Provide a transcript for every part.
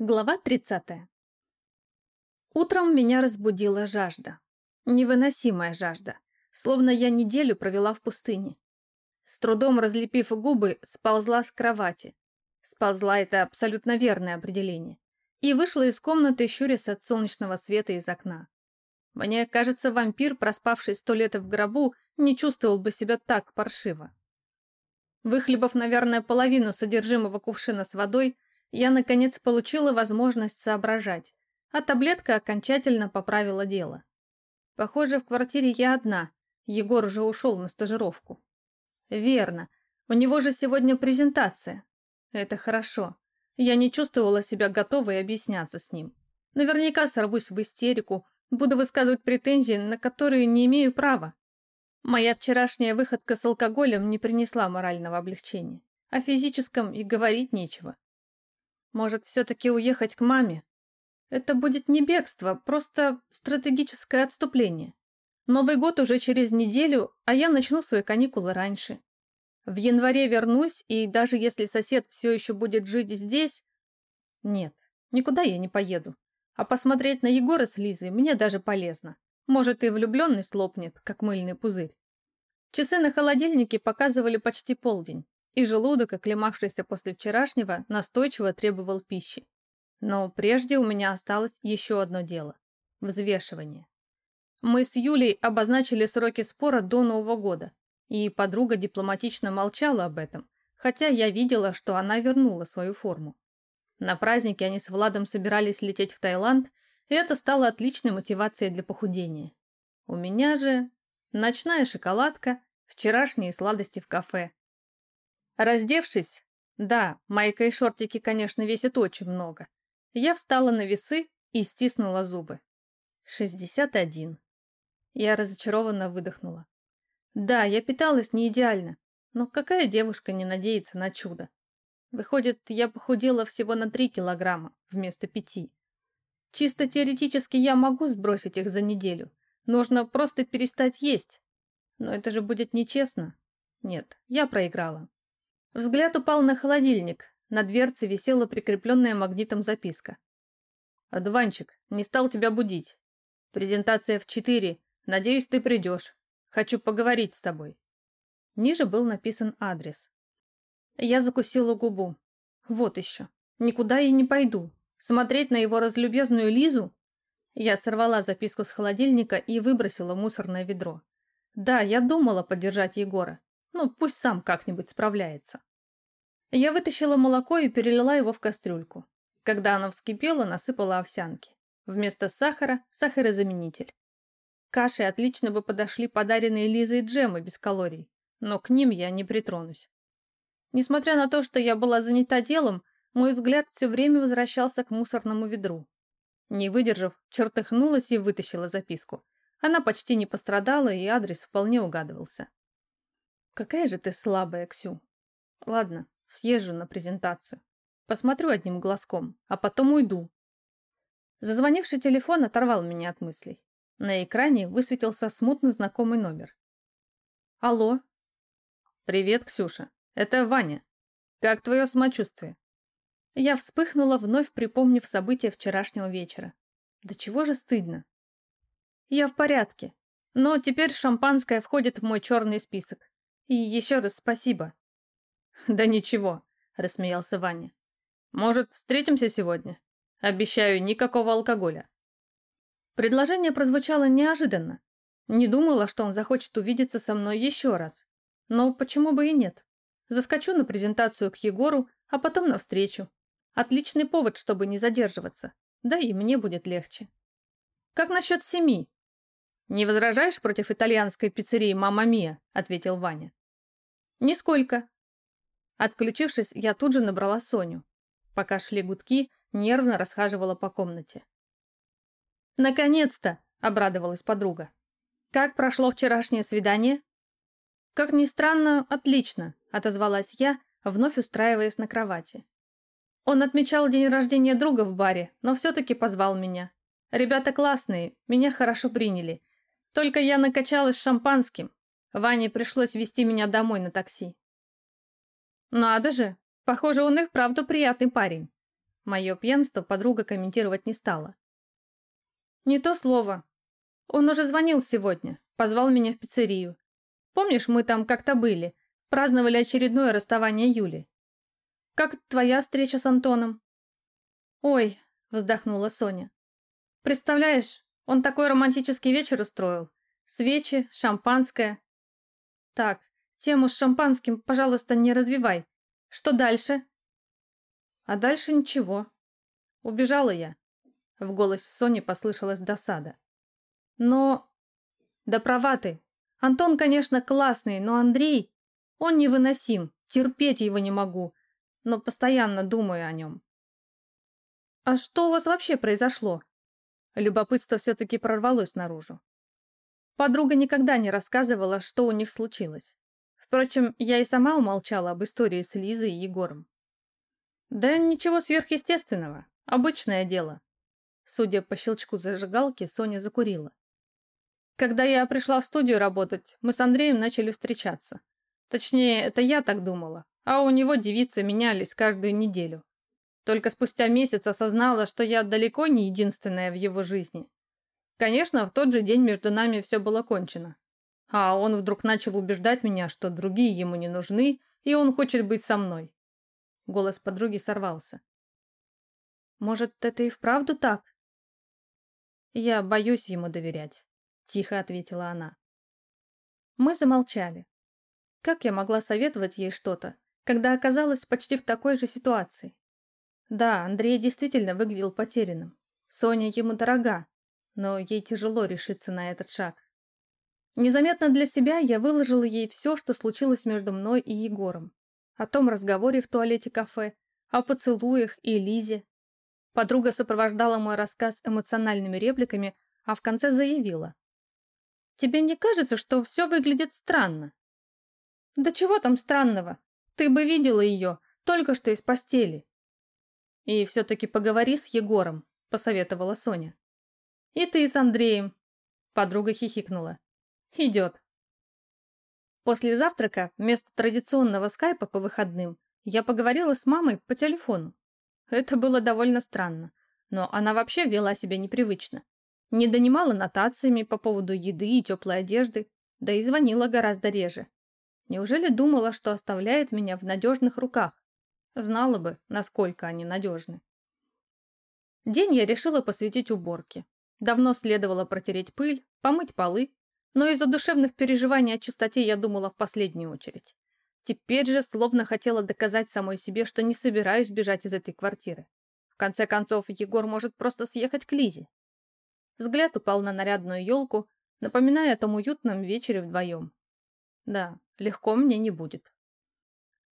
Глава 30. Утром меня разбудила жажда. Невыносимая жажда. Словно я неделю провела в пустыне. С трудом разлепив губы, сползла с кровати. Сползла — это абсолютно верное определение. И вышла из комнаты, щурясь от солнечного света из окна. Мне кажется, вампир, проспавший сто лет в гробу, не чувствовал бы себя так паршиво. Выхлебав, наверное, половину содержимого кувшина с водой, я, наконец, получила возможность соображать, а таблетка окончательно поправила дело. Похоже, в квартире я одна, Егор уже ушел на стажировку. Верно, у него же сегодня презентация. Это хорошо. Я не чувствовала себя готовой объясняться с ним. Наверняка сорвусь в истерику, буду высказывать претензии, на которые не имею права. Моя вчерашняя выходка с алкоголем не принесла морального облегчения. О физическом и говорить нечего. Может, все-таки уехать к маме? Это будет не бегство, просто стратегическое отступление. Новый год уже через неделю, а я начну свои каникулы раньше. В январе вернусь, и даже если сосед все еще будет жить здесь... Нет, никуда я не поеду. А посмотреть на Егора с Лизой мне даже полезно. Может, и влюбленность лопнет, как мыльный пузырь. Часы на холодильнике показывали почти полдень и желудок, оклемавшийся после вчерашнего, настойчиво требовал пищи. Но прежде у меня осталось еще одно дело – взвешивание. Мы с Юлей обозначили сроки спора до Нового года, и подруга дипломатично молчала об этом, хотя я видела, что она вернула свою форму. На празднике они с Владом собирались лететь в Таиланд, и это стало отличной мотивацией для похудения. У меня же ночная шоколадка, вчерашние сладости в кафе, Раздевшись, да, майка и шортики, конечно, весят очень много, я встала на весы и стиснула зубы. 61. Я разочарованно выдохнула. Да, я питалась не идеально, но какая девушка не надеется на чудо? Выходит, я похудела всего на 3 килограмма вместо 5. Чисто теоретически я могу сбросить их за неделю. Нужно просто перестать есть. Но это же будет нечестно. Нет, я проиграла. Взгляд упал на холодильник. На дверце висела прикрепленная магнитом записка. «Адванчик, не стал тебя будить. Презентация в четыре. Надеюсь, ты придешь. Хочу поговорить с тобой». Ниже был написан адрес. Я закусила губу. Вот еще. Никуда я не пойду. Смотреть на его разлюбезную Лизу? Я сорвала записку с холодильника и выбросила мусорное ведро. Да, я думала поддержать Егора. Ну, пусть сам как-нибудь справляется. Я вытащила молоко и перелила его в кастрюльку. Когда оно вскипело, насыпала овсянки. Вместо сахара – сахарозаменитель. Каши отлично бы подошли подаренные Лизой джемы без калорий, но к ним я не притронусь. Несмотря на то, что я была занята делом, мой взгляд все время возвращался к мусорному ведру. Не выдержав, чертыхнулась и вытащила записку. Она почти не пострадала, и адрес вполне угадывался. Какая же ты слабая, Ксю. Ладно, съезжу на презентацию. Посмотрю одним глазком, а потом уйду. Зазвонивший телефон оторвал меня от мыслей. На экране высветился смутно знакомый номер. Алло. Привет, Ксюша. Это Ваня. Как твое самочувствие? Я вспыхнула, вновь припомнив события вчерашнего вечера. Да чего же стыдно. Я в порядке, но теперь шампанское входит в мой черный список. И еще раз спасибо. Да ничего, рассмеялся Ваня. Может, встретимся сегодня? Обещаю, никакого алкоголя. Предложение прозвучало неожиданно. Не думала, что он захочет увидеться со мной еще раз. Но почему бы и нет? Заскочу на презентацию к Егору, а потом на встречу. Отличный повод, чтобы не задерживаться. Да и мне будет легче. Как насчет семи? «Не возражаешь против итальянской пиццерии «Мамма Мия»?» – ответил Ваня. «Нисколько». Отключившись, я тут же набрала Соню. Пока шли гудки, нервно расхаживала по комнате. «Наконец-то!» – обрадовалась подруга. «Как прошло вчерашнее свидание?» «Как ни странно, отлично», – отозвалась я, вновь устраиваясь на кровати. Он отмечал день рождения друга в баре, но все-таки позвал меня. Ребята классные, меня хорошо приняли, только я накачалась шампанским. Ване пришлось вести меня домой на такси. Надо же, похоже, он и вправду приятный парень. Мое пьянство подруга комментировать не стала. Не то слово. Он уже звонил сегодня, позвал меня в пиццерию. Помнишь, мы там как-то были, праздновали очередное расставание Юли. Как твоя встреча с Антоном? Ой, вздохнула Соня. Представляешь, он такой романтический вечер устроил. Свечи, шампанское. Так, тему с шампанским, пожалуйста, не развивай. Что дальше? А дальше ничего. Убежала я. В голосе Сони послышалась досада. Но... Да права ты. Антон, конечно, классный, но Андрей... Он невыносим, терпеть его не могу, но постоянно думаю о нем. А что у вас вообще произошло? Любопытство все-таки прорвалось наружу. Подруга никогда не рассказывала, что у них случилось. Впрочем, я и сама умолчала об истории с Лизой и Егором. Да ничего сверхъестественного, обычное дело. Судя по щелчку зажигалки, Соня закурила. Когда я пришла в студию работать, мы с Андреем начали встречаться. Точнее, это я так думала, а у него девицы менялись каждую неделю. Только спустя месяц осознала, что я далеко не единственная в его жизни. Конечно, в тот же день между нами все было кончено. А он вдруг начал убеждать меня, что другие ему не нужны, и он хочет быть со мной. Голос подруги сорвался. Может, это и вправду так? Я боюсь ему доверять, тихо ответила она. Мы замолчали. Как я могла советовать ей что-то, когда оказалась почти в такой же ситуации? Да, Андрей действительно выглядел потерянным. Соня ему дорога, но ей тяжело решиться на этот шаг. Незаметно для себя я выложила ей все, что случилось между мной и Егором. О том разговоре в туалете кафе, о поцелуях и Лизе. Подруга сопровождала мой рассказ эмоциональными репликами, а в конце заявила. «Тебе не кажется, что все выглядит странно?» «Да чего там странного? Ты бы видела ее, только что из постели. «И все-таки поговори с Егором», — посоветовала Соня. «И ты с Андреем», — подруга хихикнула. «Идет». После завтрака, вместо традиционного скайпа по выходным, я поговорила с мамой по телефону. Это было довольно странно, но она вообще вела себя непривычно. Не донимала нотациями по поводу еды и теплой одежды, да и звонила гораздо реже. Неужели думала, что оставляет меня в надежных руках? Знала бы, насколько они надежны. День я решила посвятить уборке. Давно следовало протереть пыль, помыть полы, но из-за душевных переживаний о чистоте я думала в последнюю очередь. Теперь же словно хотела доказать самой себе, что не собираюсь бежать из этой квартиры. В конце концов, Егор может просто съехать к Лизе. Взгляд упал на нарядную елку, напоминая о том уютном вечере вдвоем. Да, легко мне не будет.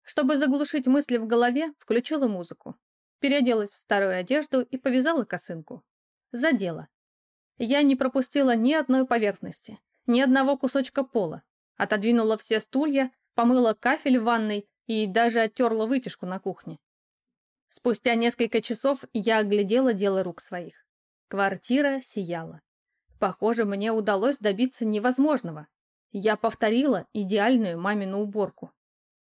Чтобы заглушить мысли в голове, включила музыку. Переоделась в старую одежду и повязала косынку. Задела. Я не пропустила ни одной поверхности, ни одного кусочка пола. Отодвинула все стулья, помыла кафель в ванной и даже оттерла вытяжку на кухне. Спустя несколько часов я оглядела дело рук своих. Квартира сияла. Похоже, мне удалось добиться невозможного. Я повторила идеальную мамину уборку.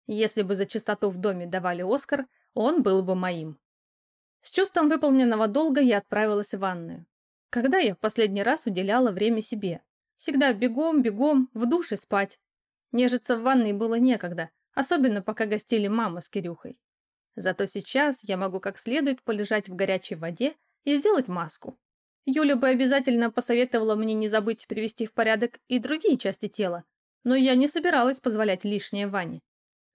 Если бы за чистоту в доме давали Оскар, он был бы моим. С чувством выполненного долга я отправилась в ванную. Когда я в последний раз уделяла время себе? Всегда бегом, бегом, в душе спать. Нежиться в ванной было некогда, особенно пока гостили мама с Кирюхой. Зато сейчас я могу как следует полежать в горячей воде и сделать маску. Юля бы обязательно посоветовала мне не забыть привести в порядок и другие части тела, но я не собиралась позволять лишнее Ване.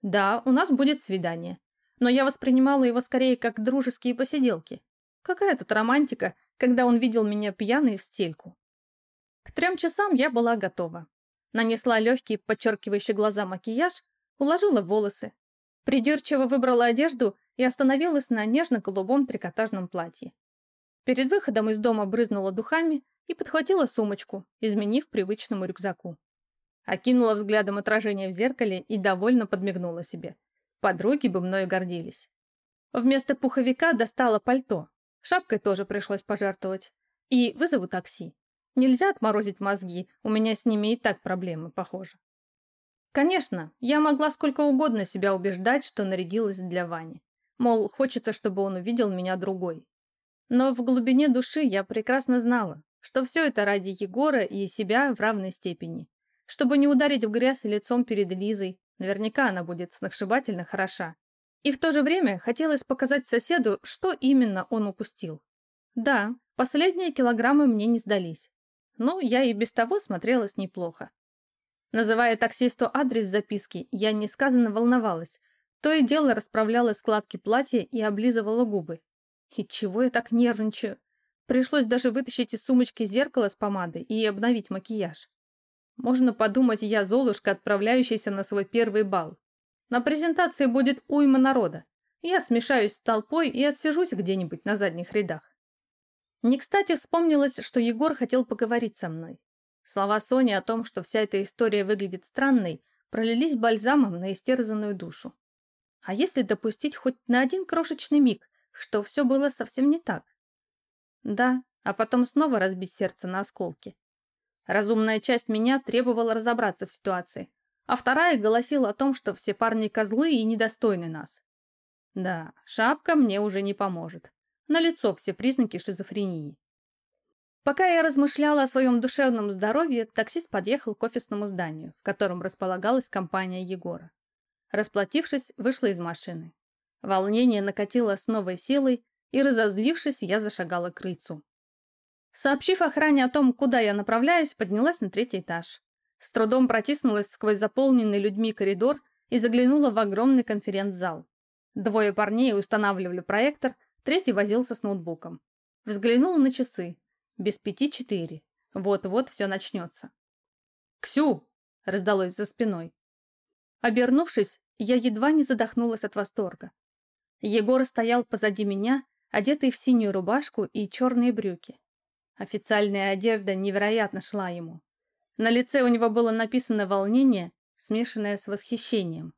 Да, у нас будет свидание. Но я воспринимала его скорее как дружеские посиделки. Какая тут романтика, когда он видел меня пьяной в стельку. К трем часам я была готова. Нанесла легкий, подчеркивающий глаза макияж, уложила волосы. Придирчиво выбрала одежду и остановилась на нежно-голубом трикотажном платье. Перед выходом из дома брызнула духами и подхватила сумочку, изменив привычному рюкзаку. Окинула взглядом отражение в зеркале и довольно подмигнула себе. Подруги бы мною гордились. Вместо пуховика достала пальто. Шапкой тоже пришлось пожертвовать. И вызову такси. Нельзя отморозить мозги, у меня с ними и так проблемы, похоже. Конечно, я могла сколько угодно себя убеждать, что нарядилась для Вани. Мол, хочется, чтобы он увидел меня другой. Но в глубине души я прекрасно знала, что все это ради Егора и себя в равной степени. Чтобы не ударить в грязь лицом перед Лизой, наверняка она будет сногсшибательно хороша. И в то же время хотелось показать соседу, что именно он упустил. Да, последние килограммы мне не сдались. Но я и без того смотрелась неплохо. Называя таксисту адрес записки, я несказанно волновалась. То и дело расправляла складки платья и облизывала губы. И чего я так нервничаю? Пришлось даже вытащить из сумочки зеркало с помадой и обновить макияж. Можно подумать, я Золушка, отправляющаяся на свой первый бал. На презентации будет уйма народа. Я смешаюсь с толпой и отсижусь где-нибудь на задних рядах. Не кстати вспомнилось, что Егор хотел поговорить со мной. Слова Сони о том, что вся эта история выглядит странной, пролились бальзамом на истерзанную душу. А если допустить хоть на один крошечный миг, что все было совсем не так? Да, а потом снова разбить сердце на осколки. Разумная часть меня требовала разобраться в ситуации, а вторая голосила о том, что все парни козлы и недостойны нас. Да, шапка мне уже не поможет. На лицо все признаки шизофрении. Пока я размышляла о своем душевном здоровье, таксист подъехал к офисному зданию, в котором располагалась компания Егора. Расплатившись, вышла из машины. Волнение накатило с новой силой, и, разозлившись, я зашагала к крыльцу. Сообщив охране о том, куда я направляюсь, поднялась на третий этаж. С трудом протиснулась сквозь заполненный людьми коридор и заглянула в огромный конференц-зал. Двое парней устанавливали проектор, третий возился с ноутбуком. Взглянула на часы. Без пяти четыре. Вот-вот все начнется. «Ксю!» — раздалось за спиной. Обернувшись, я едва не задохнулась от восторга. Егор стоял позади меня, одетый в синюю рубашку и черные брюки. Официальная одежда невероятно шла ему. На лице у него было написано волнение, смешанное с восхищением.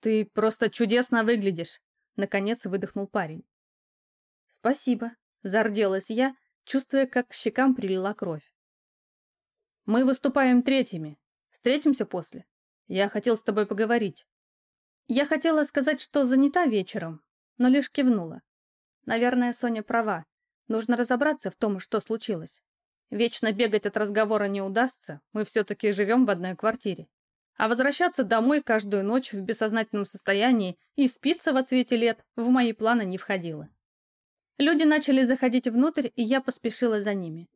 «Ты просто чудесно выглядишь!» — наконец выдохнул парень. «Спасибо», — зарделась я, чувствуя, как к щекам прилила кровь. «Мы выступаем третьими. Встретимся после. Я хотел с тобой поговорить». Я хотела сказать, что занята вечером, но лишь кивнула. Наверное, Соня права. Нужно разобраться в том, что случилось. Вечно бегать от разговора не удастся, мы все-таки живем в одной квартире. А возвращаться домой каждую ночь в бессознательном состоянии и спиться во цвете лет в мои планы не входило. Люди начали заходить внутрь, и я поспешила за ними.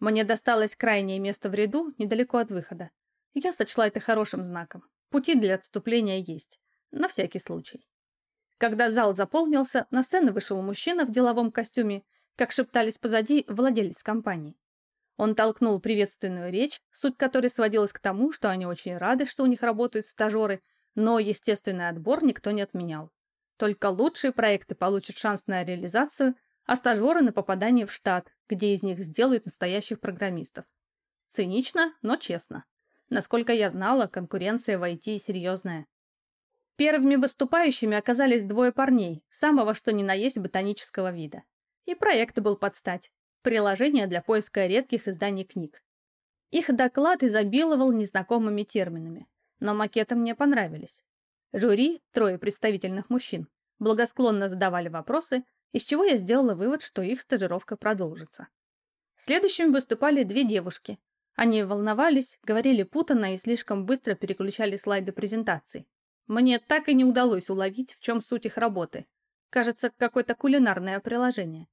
Мне досталось крайнее место в ряду, недалеко от выхода. Я сочла это хорошим знаком. Пути для отступления есть. На всякий случай. Когда зал заполнился, на сцену вышел мужчина в деловом костюме, как шептались позади владелец компании. Он толкнул приветственную речь, суть которой сводилась к тому, что они очень рады, что у них работают стажеры, но естественный отбор никто не отменял. Только лучшие проекты получат шанс на реализацию, а стажеры на попадание в штат, где из них сделают настоящих программистов. Цинично, но честно. Насколько я знала, конкуренция в IT серьезная. Первыми выступающими оказались двое парней, самого что ни на есть ботанического вида. И проект был под стать. Приложение для поиска редких изданий книг. Их доклад изобиловал незнакомыми терминами, но макеты мне понравились. Жюри, трое представительных мужчин, благосклонно задавали вопросы, из чего я сделала вывод, что их стажировка продолжится. Следующими выступали две девушки. Они волновались, говорили путанно и слишком быстро переключали слайды презентации. Мне так и не удалось уловить, в чем суть их работы. Кажется, какое-то кулинарное приложение.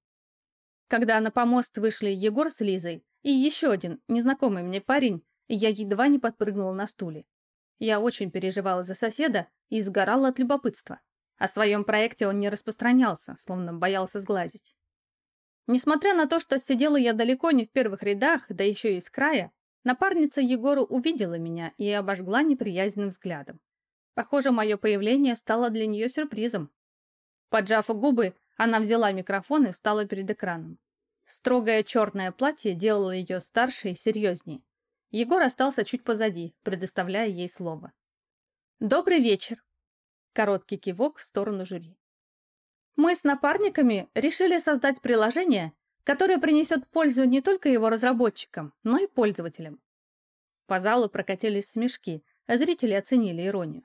Когда на помост вышли Егор с Лизой и еще один незнакомый мне парень, я едва не подпрыгнула на стуле. Я очень переживала за соседа и сгорала от любопытства. О своем проекте он не распространялся, словно боялся сглазить. Несмотря на то, что сидела я далеко не в первых рядах, да еще и с края, напарница Егору увидела меня и обожгла неприязненным взглядом. Похоже, мое появление стало для нее сюрпризом. Поджав губы, она взяла микрофон и встала перед экраном. Строгое черное платье делало ее старше и серьезнее. Егор остался чуть позади, предоставляя ей слово. «Добрый вечер!» Короткий кивок в сторону жюри. «Мы с напарниками решили создать приложение, которое принесет пользу не только его разработчикам, но и пользователям». По залу прокатились смешки, а зрители оценили иронию.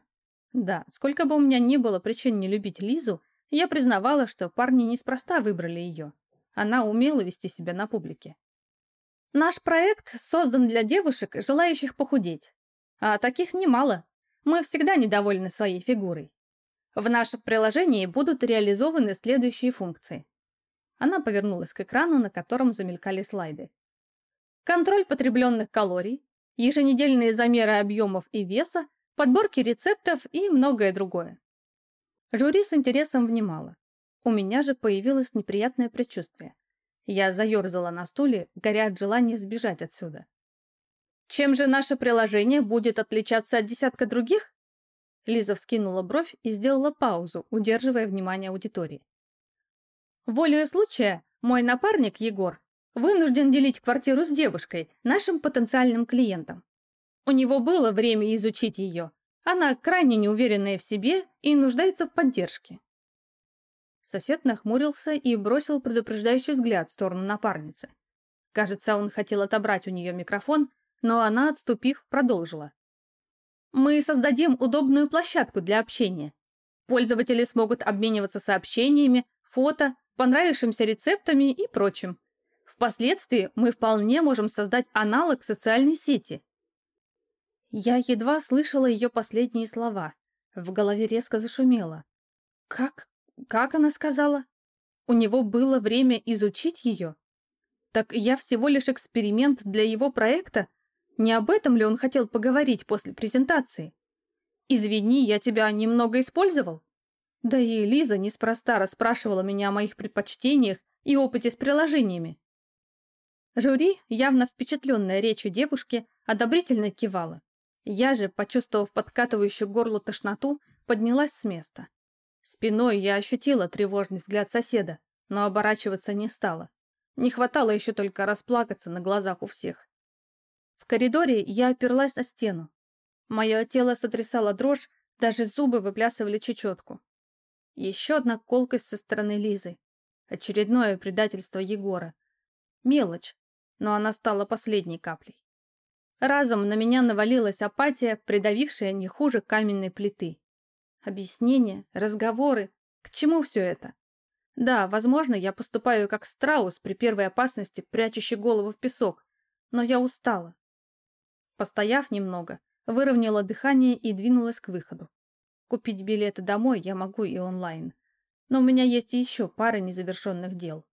Да, сколько бы у меня ни было причин не любить Лизу, Я признавала, что парни неспроста выбрали ее. Она умела вести себя на публике. Наш проект создан для девушек, желающих похудеть. А таких немало. Мы всегда недовольны своей фигурой. В нашем приложении будут реализованы следующие функции. Она повернулась к экрану, на котором замелькали слайды. Контроль потребленных калорий, еженедельные замеры объемов и веса, подборки рецептов и многое другое. Жюри с интересом внимало. У меня же появилось неприятное предчувствие. Я заерзала на стуле, горя от желания сбежать отсюда. Чем же наше приложение будет отличаться от десятка других? Лиза вскинула бровь и сделала паузу, удерживая внимание аудитории. Волею случая, мой напарник Егор вынужден делить квартиру с девушкой, нашим потенциальным клиентом. У него было время изучить ее. Она крайне неуверенная в себе и нуждается в поддержке. Сосед нахмурился и бросил предупреждающий взгляд в сторону напарницы. Кажется, он хотел отобрать у нее микрофон, но она, отступив, продолжила. «Мы создадим удобную площадку для общения. Пользователи смогут обмениваться сообщениями, фото, понравившимся рецептами и прочим. Впоследствии мы вполне можем создать аналог социальной сети». Я едва слышала ее последние слова. В голове резко зашумело. «Как? Как она сказала? У него было время изучить ее? Так я всего лишь эксперимент для его проекта? Не об этом ли он хотел поговорить после презентации? Извини, я тебя немного использовал? Да и Лиза неспроста расспрашивала меня о моих предпочтениях и опыте с приложениями. Жюри, явно впечатленная речью девушки, одобрительно кивала. Я же, почувствовав подкатывающую горло тошноту, поднялась с места. Спиной я ощутила тревожный взгляд соседа, но оборачиваться не стала. Не хватало еще только расплакаться на глазах у всех. В коридоре я оперлась на стену. Мое тело сотрясало дрожь, даже зубы выплясывали чечетку. Еще одна колкость со стороны Лизы. Очередное предательство Егора. Мелочь, но она стала последней каплей. Разом на меня навалилась апатия, придавившая не хуже каменной плиты. Объяснения, разговоры. К чему все это? Да, возможно, я поступаю как страус при первой опасности, прячущий голову в песок, но я устала. Постояв немного, выровняла дыхание и двинулась к выходу. Купить билеты домой я могу и онлайн. Но у меня есть еще пара незавершенных дел.